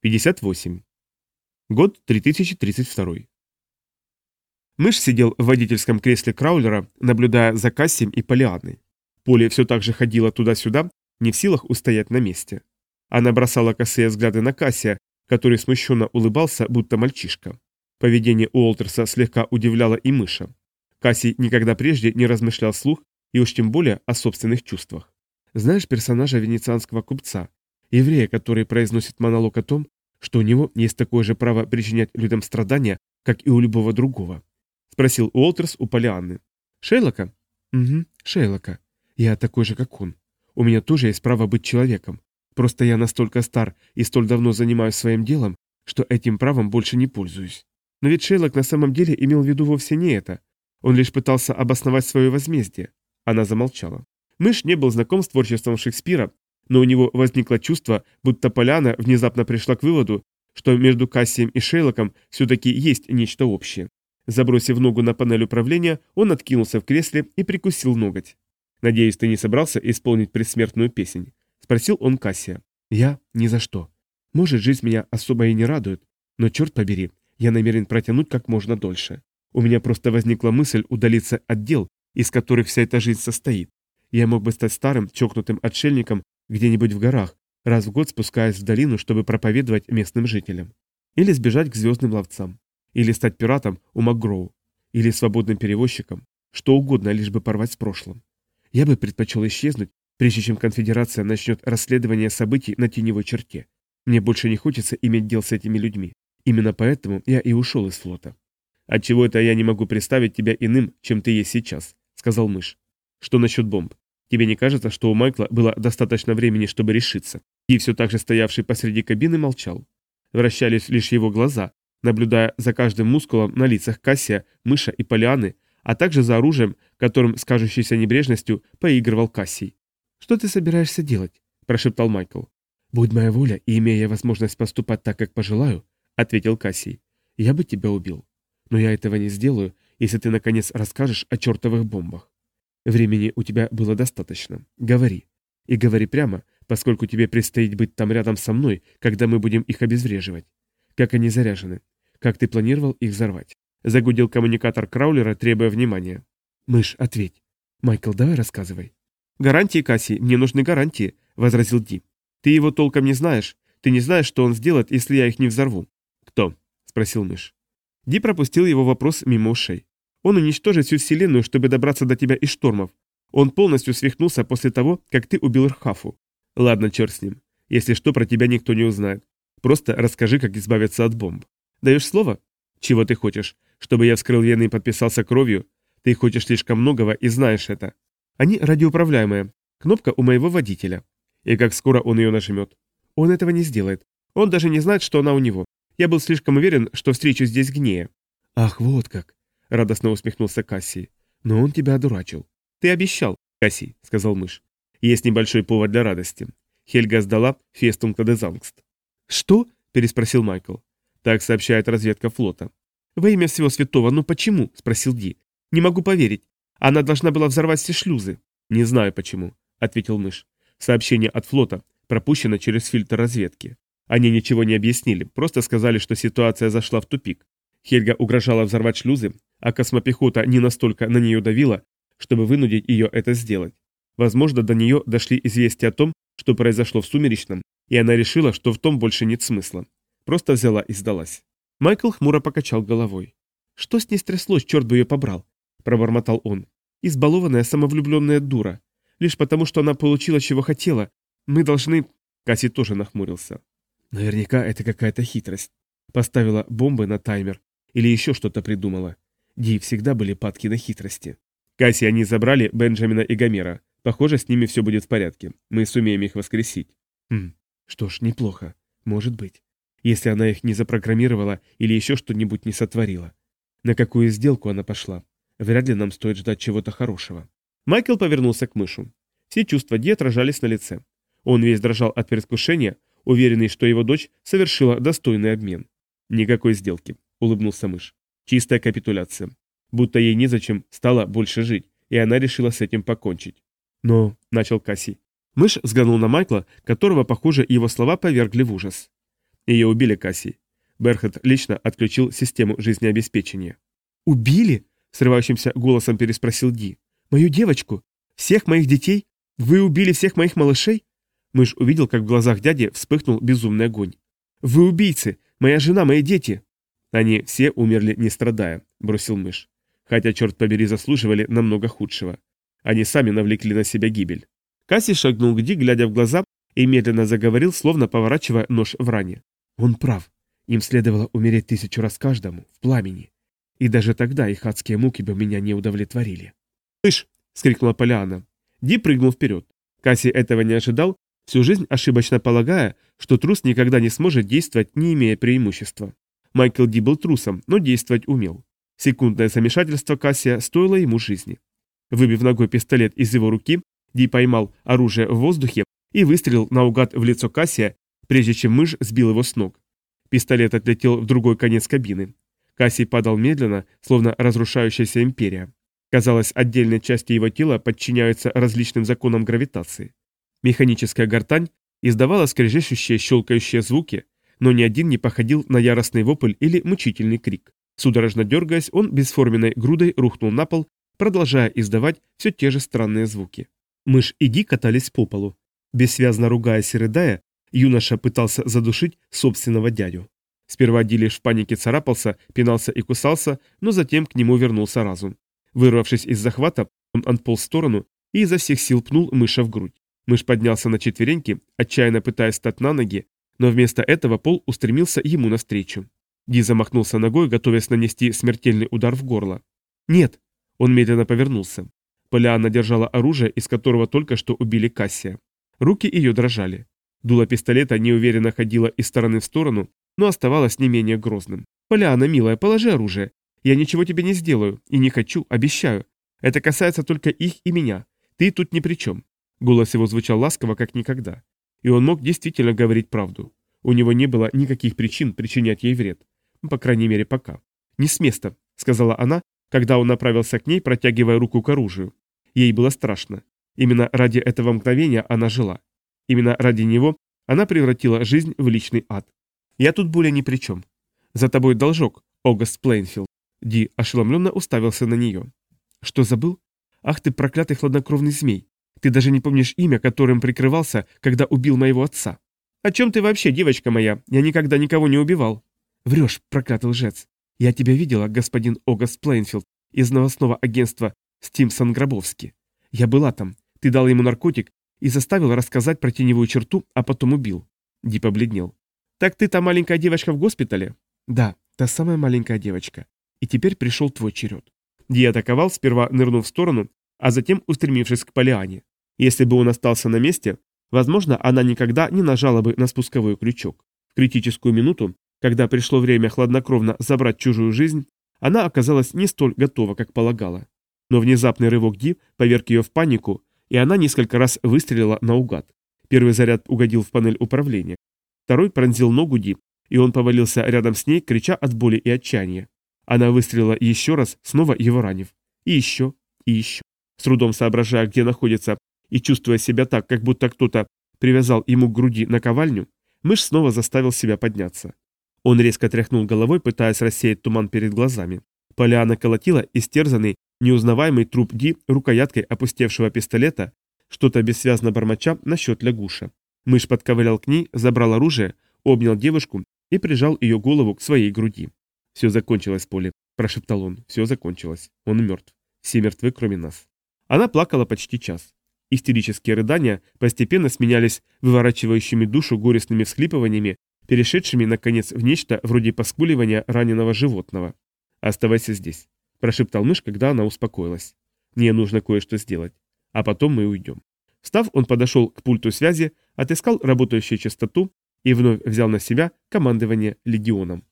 58. Год 3032. Мышь сидел в водительском кресле краулера, наблюдая за Кассием и Полианой. Поле все так же ходило туда-сюда, не в силах устоять на месте. Она бросала косые взгляды на Кассия, который смущенно улыбался, будто мальчишка. Поведение Уолтерса слегка удивляло и мыша. Кассий никогда прежде не размышлял слух и уж тем более о собственных чувствах. «Знаешь персонажа венецианского купца?» еврея, который произносит монолог о том, что у него есть такое же право причинять людям страдания, как и у любого другого?» — спросил Уолтерс у Полианны. «Шейлока?» «Угу, Шейлока. Я такой же, как он. У меня тоже есть право быть человеком. Просто я настолько стар и столь давно занимаюсь своим делом, что этим правом больше не пользуюсь. Но ведь Шейлок на самом деле имел в виду вовсе не это. Он лишь пытался обосновать свое возмездие. Она замолчала. Мышь не был знаком с творчеством Шекспира, но у него возникло чувство, будто Поляна внезапно пришла к выводу, что между Кассием и Шейлоком все-таки есть нечто общее. Забросив ногу на панель управления, он откинулся в кресле и прикусил ноготь. «Надеюсь, ты не собрался исполнить предсмертную песнь?» – спросил он Кассия. «Я? Ни за что. Может, жизнь меня особо и не радует, но черт побери, я намерен протянуть как можно дольше. У меня просто возникла мысль удалиться от дел, из которых вся эта жизнь состоит. Я мог бы стать старым, чокнутым отшельником где-нибудь в горах, раз в год спускаясь в долину, чтобы проповедовать местным жителям. Или сбежать к звездным ловцам. Или стать пиратом у МакГроу. Или свободным перевозчиком. Что угодно, лишь бы порвать с прошлым. Я бы предпочел исчезнуть, прежде чем конфедерация начнет расследование событий на теневой черте. Мне больше не хочется иметь дел с этими людьми. Именно поэтому я и ушел из флота. «Отчего это я не могу представить тебя иным, чем ты есть сейчас», — сказал мышь. «Что насчет бомб? Тебе не кажется, что у Майкла было достаточно времени, чтобы решиться? И все так же стоявший посреди кабины молчал. Вращались лишь его глаза, наблюдая за каждым мускулом на лицах Кассия, Мыша и Полианы, а также за оружием, которым с кажущейся небрежностью поигрывал Кассий. «Что ты собираешься делать?» – прошептал Майкл. «Будь моя воля, и имея возможность поступать так, как пожелаю», – ответил Кассий, – «я бы тебя убил. Но я этого не сделаю, если ты, наконец, расскажешь о чертовых бомбах. Времени у тебя было достаточно. Говори. И говори прямо, поскольку тебе предстоит быть там рядом со мной, когда мы будем их обезвреживать. Как они заряжены? Как ты планировал их взорвать?» Загудел коммуникатор Краулера, требуя внимания. «Мышь, ответь. Майкл, давай рассказывай». «Гарантии, Касси, мне нужны гарантии», — возразил Ди. «Ты его толком не знаешь. Ты не знаешь, что он сделает, если я их не взорву». «Кто?» — спросил мышь. Ди пропустил его вопрос мимо ушей. Он уничтожит всю Вселенную, чтобы добраться до тебя из штормов. Он полностью свихнулся после того, как ты убил Рхафу. Ладно, черт с ним. Если что, про тебя никто не узнает. Просто расскажи, как избавиться от бомб. Даешь слово? Чего ты хочешь? Чтобы я вскрыл вены и подписался кровью? Ты хочешь слишком многого и знаешь это. Они радиоуправляемые. Кнопка у моего водителя. И как скоро он ее нажмет? Он этого не сделает. Он даже не знает, что она у него. Я был слишком уверен, что встречу здесь гнея. Ах, вот как. — радостно усмехнулся Кассий. «Но он тебя одурачил». «Ты обещал, Кассий», — сказал мышь. «Есть небольшой повод для радости». Хельга сдала фестум Кадезангст. «Что?» — переспросил Майкл. Так сообщает разведка флота. «Во имя всего святого, но почему?» — спросил Ди. «Не могу поверить. Она должна была взорвать все шлюзы». «Не знаю почему», — ответил мышь. «Сообщение от флота пропущено через фильтр разведки. Они ничего не объяснили, просто сказали, что ситуация зашла в тупик. Хельга угрожала взорвать шлюзы, а космопехота не настолько на нее давила, чтобы вынудить ее это сделать. Возможно, до нее дошли известия о том, что произошло в Сумеречном, и она решила, что в том больше нет смысла. Просто взяла и сдалась. Майкл хмуро покачал головой. «Что с ней стряслось, черт бы ее побрал?» – пробормотал он. «Избалованная самовлюбленная дура. Лишь потому, что она получила, чего хотела. Мы должны...» Касси тоже нахмурился. «Наверняка это какая-то хитрость. Поставила бомбы на таймер. Или еще что-то придумала. Ди всегда были падки на хитрости. Касси они забрали Бенджамина и Гомера. Похоже, с ними все будет в порядке. Мы сумеем их воскресить. Хм, что ж, неплохо. Может быть. Если она их не запрограммировала или еще что-нибудь не сотворила. На какую сделку она пошла? Вряд ли нам стоит ждать чего-то хорошего. Майкл повернулся к мышу. Все чувства Ди отражались на лице. Он весь дрожал от предвкушения, уверенный, что его дочь совершила достойный обмен. «Никакой сделки», — улыбнулся мышь. Чистая капитуляция. Будто ей незачем стало больше жить, и она решила с этим покончить. Но, — начал Касси. Мышь взглянул на Майкла, которого, похоже, его слова повергли в ужас. Ее убили, Касси. Берхет лично отключил систему жизнеобеспечения. «Убили?» — срывающимся голосом переспросил Ди. «Мою девочку? Всех моих детей? Вы убили всех моих малышей?» Мышь увидел, как в глазах дяди вспыхнул безумный огонь. «Вы убийцы! Моя жена, мои дети!» «Они все умерли, не страдая», — бросил мышь. «Хотя, черт побери, заслуживали намного худшего. Они сами навлекли на себя гибель». Касси шагнул к Ди, глядя в глаза, и медленно заговорил, словно поворачивая нож в ране. «Он прав. Им следовало умереть тысячу раз каждому, в пламени. И даже тогда их адские муки бы меня не удовлетворили». «Мышь!» — скрикнула Полиана. Ди прыгнул вперед. Касси этого не ожидал, всю жизнь ошибочно полагая, что трус никогда не сможет действовать, не имея преимущества. Майкл Ди был трусом, но действовать умел. Секундное замешательство Кассия стоило ему жизни. Выбив ногой пистолет из его руки, Ди поймал оружие в воздухе и выстрелил наугад в лицо Кассия, прежде чем мышь сбил его с ног. Пистолет отлетел в другой конец кабины. Кассий падал медленно, словно разрушающаяся империя. Казалось, отдельные части его тела подчиняются различным законам гравитации. Механическая гортань издавала скрежещущие щелкающие звуки, но ни один не походил на яростный вопль или мучительный крик. Судорожно дергаясь, он бесформенной грудой рухнул на пол, продолжая издавать все те же странные звуки. Мышь и Ди катались по полу. Бессвязно ругаясь и рыдая, юноша пытался задушить собственного дядю. Сперва Ди лишь в панике царапался, пинался и кусался, но затем к нему вернулся разум. Вырвавшись из захвата, он отполз в сторону и изо всех сил пнул мыша в грудь. Мышь поднялся на четвереньки, отчаянно пытаясь стать на ноги, но вместо этого Пол устремился ему навстречу. Гиза замахнулся ногой, готовясь нанести смертельный удар в горло. «Нет!» Он медленно повернулся. Полианна держала оружие, из которого только что убили Кассия. Руки ее дрожали. Дуло пистолета неуверенно ходило из стороны в сторону, но оставалось не менее грозным. «Полианна, милая, положи оружие. Я ничего тебе не сделаю и не хочу, обещаю. Это касается только их и меня. Ты тут ни при чем». Голос его звучал ласково, как никогда и он мог действительно говорить правду. У него не было никаких причин причинять ей вред. По крайней мере, пока. «Ни с места», — сказала она, когда он направился к ней, протягивая руку к оружию. Ей было страшно. Именно ради этого мгновения она жила. Именно ради него она превратила жизнь в личный ад. «Я тут более ни при чем. За тобой должок, Огаст Плейнфилд». Ди ошеломленно уставился на нее. «Что забыл? Ах ты, проклятый хладнокровный змей! Ты даже не помнишь имя, которым прикрывался, когда убил моего отца. О чем ты вообще, девочка моя? Я никогда никого не убивал. Врешь, проклятый лжец. Я тебя видела, господин Огаст Плейнфилд из новостного агентства Стимсон Гробовски. Я была там. Ты дал ему наркотик и заставил рассказать про теневую черту, а потом убил. Ди побледнел. Так ты та маленькая девочка в госпитале? Да, та самая маленькая девочка. И теперь пришел твой черед. Ди атаковал, сперва нырнув в сторону, а затем устремившись к Полиане. Если бы он остался на месте, возможно, она никогда не нажала бы на спусковой крючок. В критическую минуту, когда пришло время хладнокровно забрать чужую жизнь, она оказалась не столь готова, как полагала. Но внезапный рывок Ди поверг ее в панику, и она несколько раз выстрелила наугад. Первый заряд угодил в панель управления. Второй пронзил ногу Ди, и он повалился рядом с ней, крича от боли и отчаяния. Она выстрелила еще раз, снова его ранив. И еще, и еще. С трудом соображая, где находится, и, чувствуя себя так, как будто кто-то привязал ему к груди наковальню, мышь снова заставил себя подняться. Он резко тряхнул головой, пытаясь рассеять туман перед глазами. Поляна колотила истерзанный, неузнаваемый труп Ди рукояткой опустевшего пистолета, что-то бессвязно бормоча насчет лягуша. Мышь подковылял к ней, забрал оружие, обнял девушку и прижал ее голову к своей груди. «Все закончилось, Поле», – прошептал он. «Все закончилось. Он мертв. Все мертвы, кроме нас». Она плакала почти час. Истерические рыдания постепенно сменялись выворачивающими душу горестными всхлипываниями, перешедшими, наконец, в нечто вроде поскуливания раненого животного. «Оставайся здесь», – прошептал мышь, когда она успокоилась. «Мне нужно кое-что сделать, а потом мы уйдем». Встав, он подошел к пульту связи, отыскал работающую частоту и вновь взял на себя командование легионом.